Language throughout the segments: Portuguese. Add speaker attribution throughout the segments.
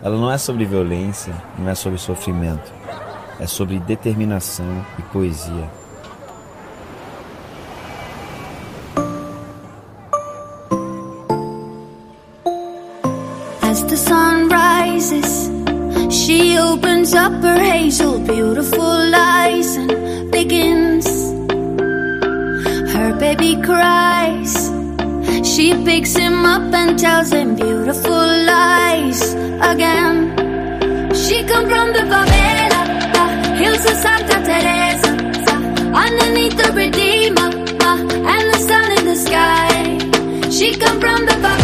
Speaker 1: Ela não é sobre violência, não é sobre sofrimento. É sobre determinação e poesia.
Speaker 2: As the sun rises, she opens up her hazel, beautiful eyes and begins. Her baby cries. She picks him up and tells him beautiful lies. again. She come from the favela, uh, hills of Santa Teresa, underneath the redeemer, and the sun in the sky. She come from the favela.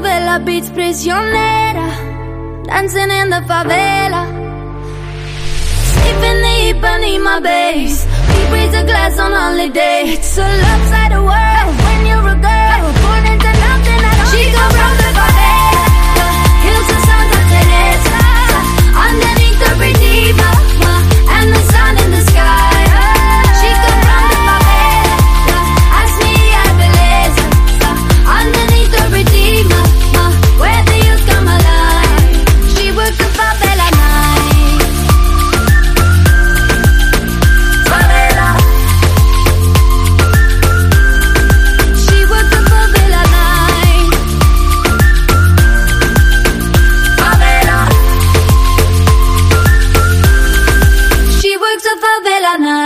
Speaker 2: bella beats prisionera, dancing in the favela. Safe in the Ipanema base, we raise a glass on holiday. It's a love side of world. Sana